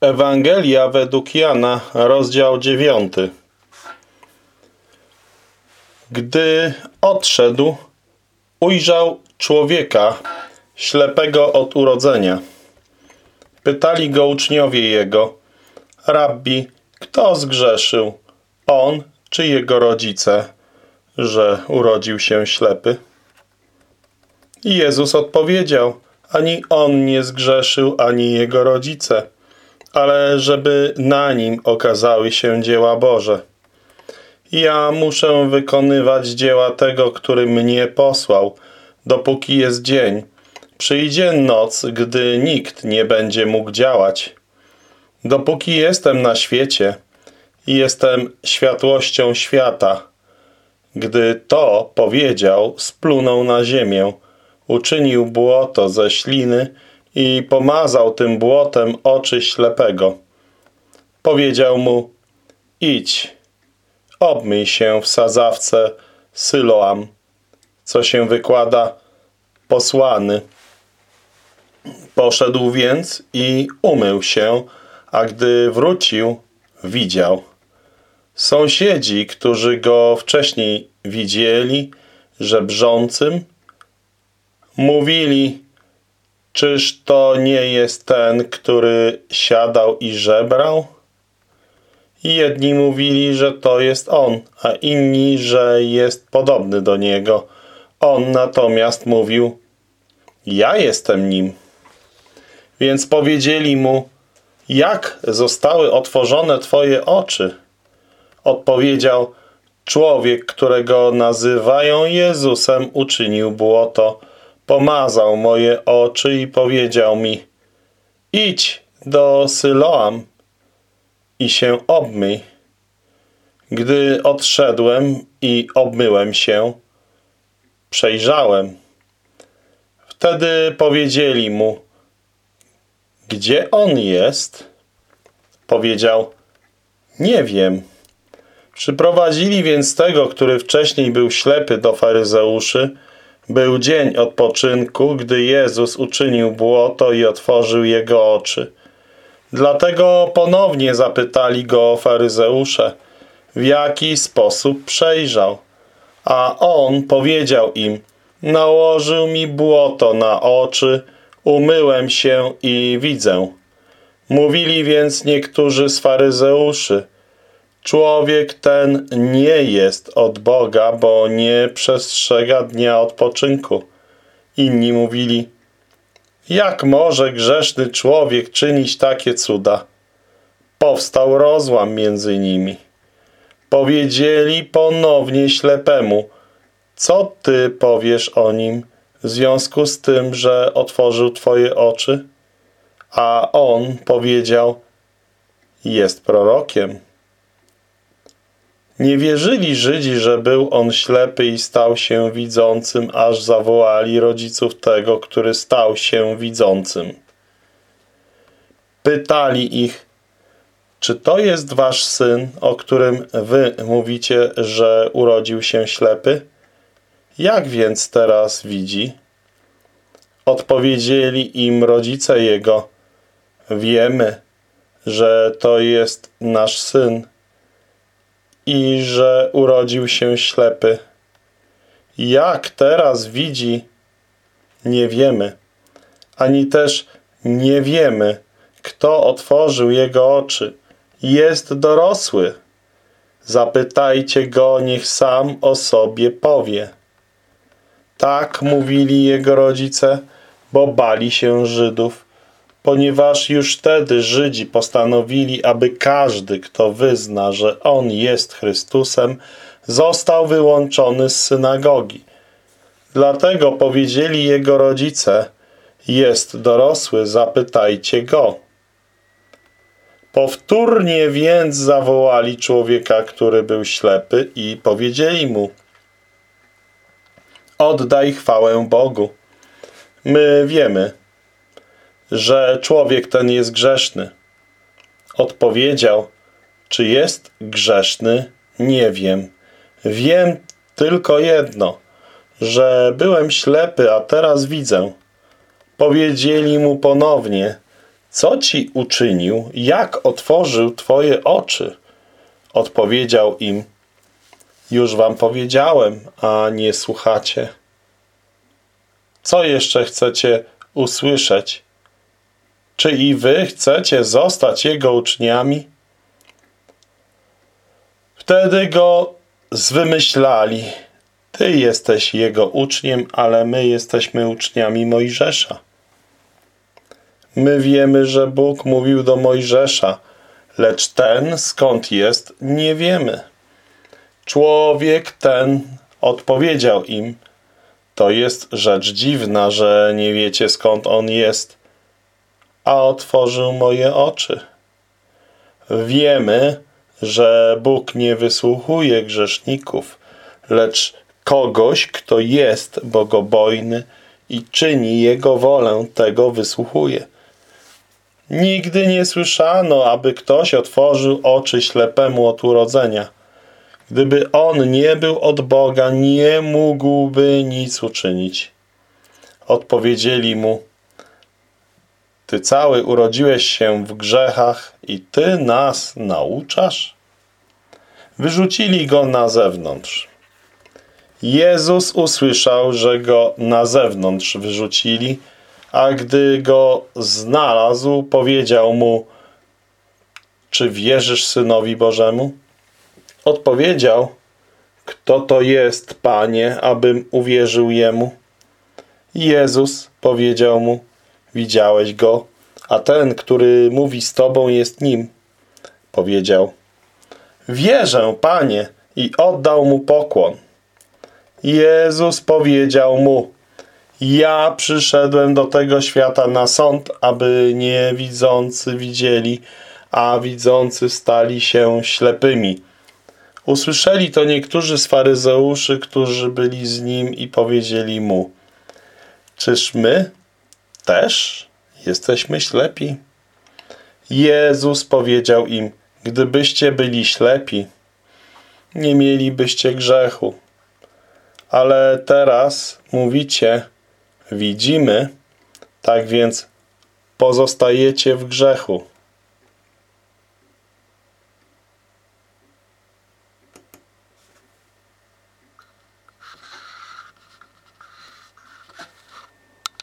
Ewangelia według Jana, rozdział 9. Gdy odszedł, ujrzał człowieka ślepego od urodzenia. Pytali go uczniowie jego, Rabbi, kto zgrzeszył, on czy jego rodzice, że urodził się ślepy? I Jezus odpowiedział, ani on nie zgrzeszył, ani jego rodzice, ale żeby na nim okazały się dzieła Boże. Ja muszę wykonywać dzieła tego, który mnie posłał, dopóki jest dzień. Przyjdzie noc, gdy nikt nie będzie mógł działać. Dopóki jestem na świecie i jestem światłością świata. Gdy to powiedział, splunął na ziemię, uczynił błoto ze śliny i pomazał tym błotem oczy ślepego. Powiedział mu, idź, obmyj się w sadzawce Syloam, co się wykłada posłany. Poszedł więc i umył się, a gdy wrócił, widział. Sąsiedzi, którzy go wcześniej widzieli, że brzącym, mówili, czyż to nie jest ten, który siadał i żebrał? Jedni mówili, że to jest on, a inni, że jest podobny do niego. On natomiast mówił, ja jestem nim. Więc powiedzieli mu, jak zostały otworzone twoje oczy? Odpowiedział, człowiek, którego nazywają Jezusem, uczynił błoto, pomazał moje oczy i powiedział mi, idź do Syloam i się obmyj. Gdy odszedłem i obmyłem się, przejrzałem. Wtedy powiedzieli mu, gdzie on jest? Powiedział, nie wiem. Przyprowadzili więc tego, który wcześniej był ślepy do faryzeuszy. Był dzień odpoczynku, gdy Jezus uczynił błoto i otworzył jego oczy. Dlatego ponownie zapytali go faryzeusze, w jaki sposób przejrzał. A on powiedział im, nałożył mi błoto na oczy, umyłem się i widzę. Mówili więc niektórzy z faryzeuszy, człowiek ten nie jest od Boga, bo nie przestrzega dnia odpoczynku. Inni mówili, jak może grzeszny człowiek czynić takie cuda? Powstał rozłam między nimi. Powiedzieli ponownie ślepemu, co ty powiesz o nim w związku z tym, że otworzył twoje oczy? A on powiedział, jest prorokiem. Nie wierzyli Żydzi, że był on ślepy i stał się widzącym, aż zawołali rodziców tego, który stał się widzącym. Pytali ich, czy to jest wasz syn, o którym wy mówicie, że urodził się ślepy? Jak więc teraz widzi? Odpowiedzieli im rodzice jego, wiemy, że to jest nasz syn i że urodził się ślepy. Jak teraz widzi, nie wiemy, ani też nie wiemy, kto otworzył jego oczy. Jest dorosły. Zapytajcie go, niech sam o sobie powie. Tak mówili jego rodzice, bo bali się Żydów, ponieważ już wtedy Żydzi postanowili, aby każdy, kto wyzna, że On jest Chrystusem, został wyłączony z synagogi. Dlatego powiedzieli jego rodzice, jest dorosły, zapytajcie go. Powtórnie więc zawołali człowieka, który był ślepy i powiedzieli mu, oddaj chwałę Bogu. My wiemy, że człowiek ten jest grzeszny. Odpowiedział, czy jest grzeszny? Nie wiem. Wiem tylko jedno, że byłem ślepy, a teraz widzę. Powiedzieli mu ponownie, Co ci uczynił? Jak otworzył twoje oczy? Odpowiedział im, już wam powiedziałem, a nie słuchacie. Co jeszcze chcecie usłyszeć? Czy i wy chcecie zostać Jego uczniami? Wtedy go zwymyślali. Ty jesteś Jego uczniem, ale my jesteśmy uczniami Mojżesza. My wiemy, że Bóg mówił do Mojżesza, lecz ten, skąd jest, nie wiemy. Człowiek ten odpowiedział im, to jest rzecz dziwna, że nie wiecie skąd on jest, a otworzył moje oczy. Wiemy, że Bóg nie wysłuchuje grzeszników, lecz kogoś, kto jest bogobojny i czyni Jego wolę, tego wysłuchuje. Nigdy nie słyszano, aby ktoś otworzył oczy ślepemu od urodzenia. Gdyby on nie był od Boga, nie mógłby nic uczynić. Odpowiedzieli mu, ty cały urodziłeś się w grzechach i ty nas nauczasz? Wyrzucili go na zewnątrz. Jezus usłyszał, że go na zewnątrz wyrzucili, a gdy go znalazł, powiedział mu, czy wierzysz Synowi Bożemu? Odpowiedział, kto to jest, Panie, abym uwierzył Jemu? Jezus powiedział mu, widziałeś go, a ten, który mówi z tobą, jest nim. Powiedział, wierzę, Panie, i oddał mu pokłon. Jezus powiedział mu, ja przyszedłem do tego świata na sąd, aby niewidzący widzieli, a widzący stali się ślepymi. Usłyszeli to niektórzy z faryzeuszy, którzy byli z nim i powiedzieli mu, czyż my też jesteśmy ślepi? Jezus powiedział im, gdybyście byli ślepi, nie mielibyście grzechu. Ale teraz mówicie, widzimy, tak więc pozostajecie w grzechu.